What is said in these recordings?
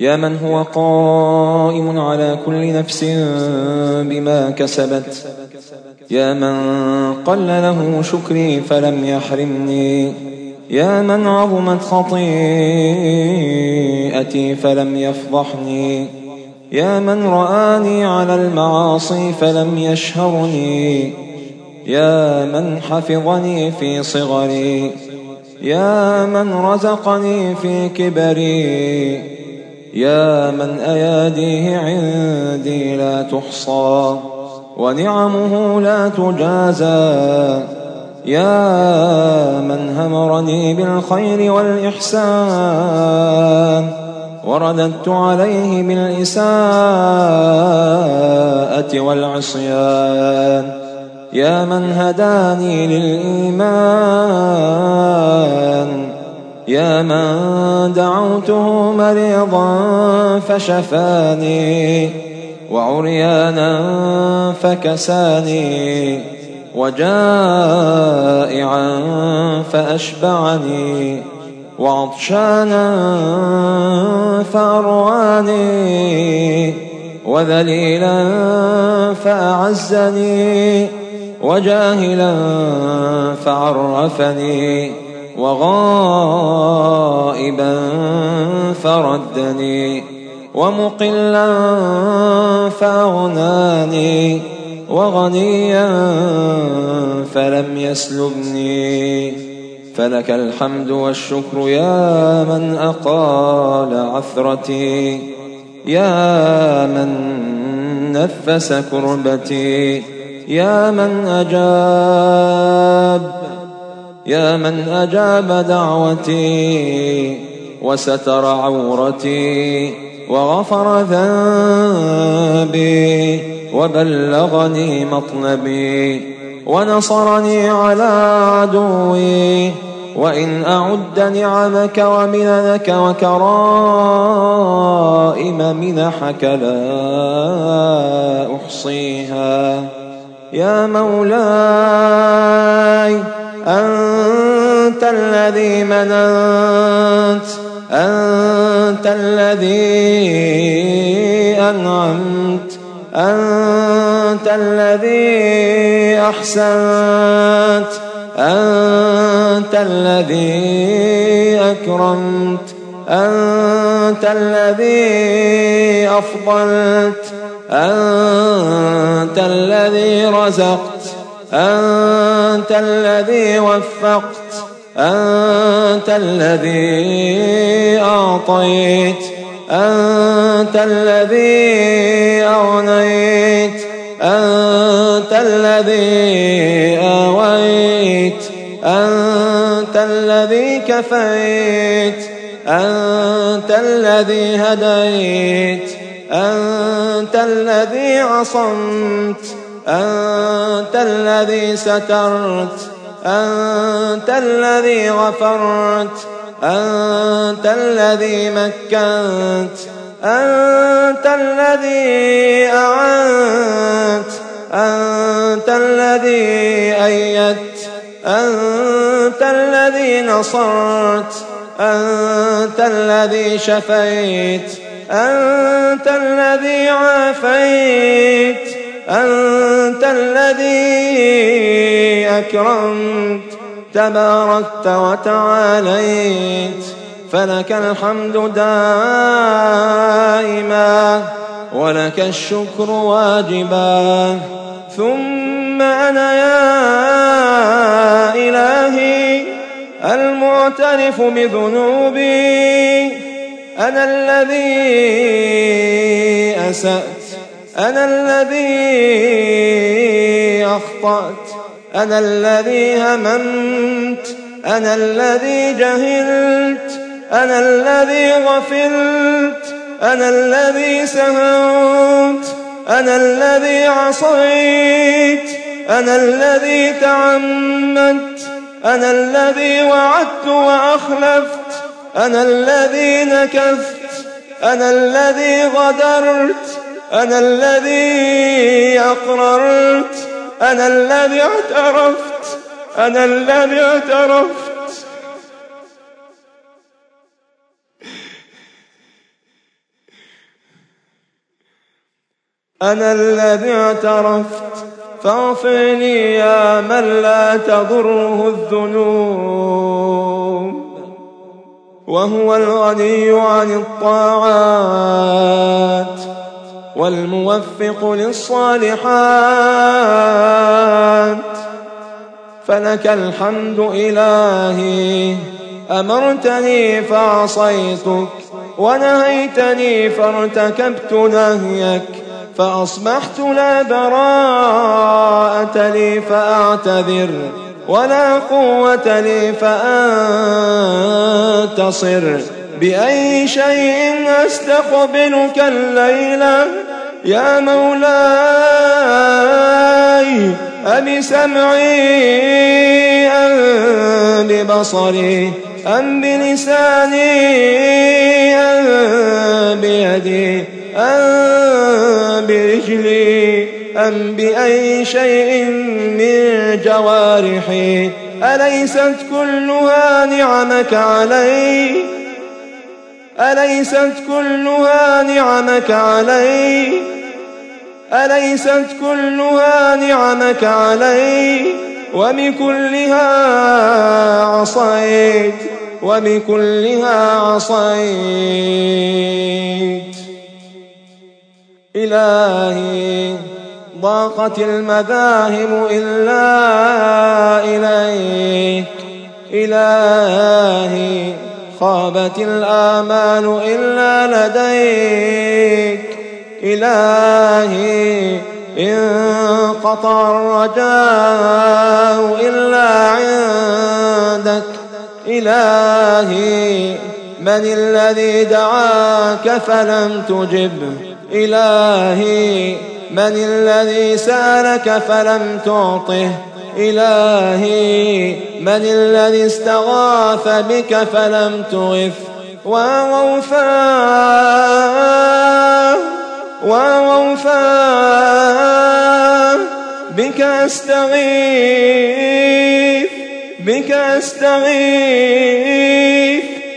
يا من هو قائم على كل نفس بما كسبت. يا من قل له شكري فلم يحرمني. يا من عظمت خطيئتي فلم يفضحني. يا من رآني على المعاصي فلم يشهرني. يا من حفظني في صغري. يا من رزقني في كبري. يا من أياديه عندي لا تحصى ونعمه لا تجازى يا من همرني بالخير والإحسان ورددت عليه بالإساءة والعصيان يا من هداني للإيمان يا من دعوته مريضا فشفاني وعريانا فكساني وجائعا فأشبعني وعطشانا فأرواني وذليلا فأعزني وجاهلا فعرفني وغائبا فردني ومقلا فأغناني وغنيا فلم يسلبني فلك الحمد والشكر يا من أقال عثرتي يا من نفس كربتي يا من أجاب يا من أجاب دعوتي وستر عورتي وغفر ذنبي وبلغني مطلبي ونصرني على عدوي وإن أعد نعمك ومننك وكرائم منحك لا أحصيها. يا مولاي أنت الذي مننت أنت الذي أنعمت أنت الذي أحسنت أنت الذي أكرمت أنت الذي أفضلت أنت الذي رزقت أنت الذي وفقت. أنت الذي أعطيت أنت الذي أغنيت أنت الذي آويت أنت الذي كفيت أنت الذي هديت أنت الذي عصمت أنت الذي سترت. أنت الذي غفرت أنت الذي مكنت أنت الذي أعنت أنت الذي أيدت أنت الذي نصرت أنت الذي شفيت أنت الذي عافيت أنت الذي أكرمت تباركت وتعاليت فلك الحمد دائما ولك الشكر واجبا. ثم أنا يا إلهي المعترف بذنوبي أنا الذي أسأت أنا الذي أخطأت. أنا الذي هممت أنا الذي جهلت أنا الذي غفلت أنا الذي سهوت أنا الذي عصيت أنا الذي تعمدت أنا الذي وعدت وأخلفت أنا الذي نكثت أنا الذي غدرت أنا الذي أقررت أنا الذي اعترفت. أنا الذي اعترفت. أنا الذي اعترفت. فاغفر لي يا من لا تضره الذنوب. وهو الغني عن الطاعات. والموفق للصالحات. فلك الحمد إلهي أمرتني فعصيتك ونهيتني فارتكبت نهيك فأصبحت لا براءة لي فأعتذر ولا قوة لي فأنتصر. بأي شيء أستقبلك الليلة يا مولاي أبسمعي أم ببصري أم بلساني أم بيدي أم برجلي أم بأي شيء من جوارحي. أليست كلها نعمك علي؟ أليست كلها نعمك علي؟ أليست كلها نعمك علي؟ وبكلها عصيت وبكلها عصيت. إلهي ضاقت المذاهب إلا إليك. إلهي خابت الآمال إلا لديك. إلهي انقطع الرجاء إلا عندك. إلهي من الذي دعاك فلم تجب. إلهي من الذي سألك فلم تعطه. إلهي من الذي استغاث بك فلم تغف ووفاه ووفاه بك أستغيث. بك أستغيث.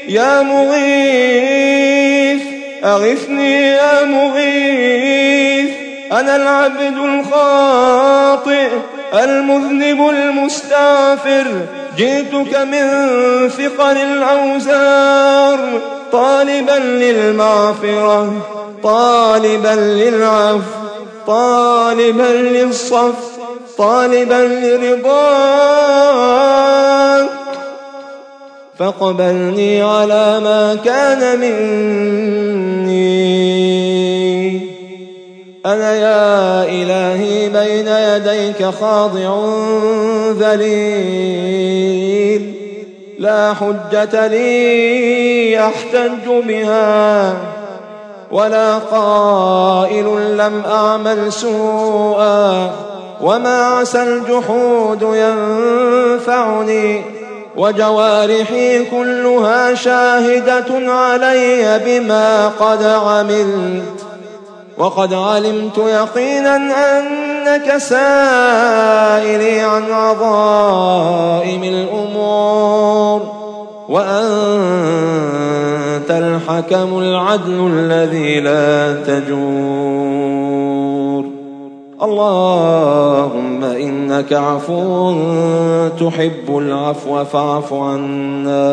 يا مغيث. أغثني يا مغيث. أنا العبد الخاطئ. المذنب المستغفر جئتك من ثقل الأوزار طالبا للمغفرة طالبا للعفو طالبا للصف طالبا لرضاك فاقبلني على ما كان مني. أنا يا إلهي بين يديك خاضع ذليل. لا حجة لي أحتج بها ولا قائل لم أعمل سوءا. وما عسى الجحود ينفعني وجوارحي كلها شاهدة علي بما قد عملت. وقد علمت يقينا أنك سائلي عن عظائم الأمور وأنت الحكم العدل الذي لا تجور. اللهم إنك عفو تحب العفو فاعف عنا.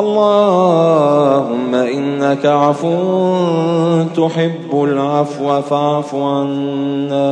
اللهم إنك عفو تحب العفو فاعف عنا.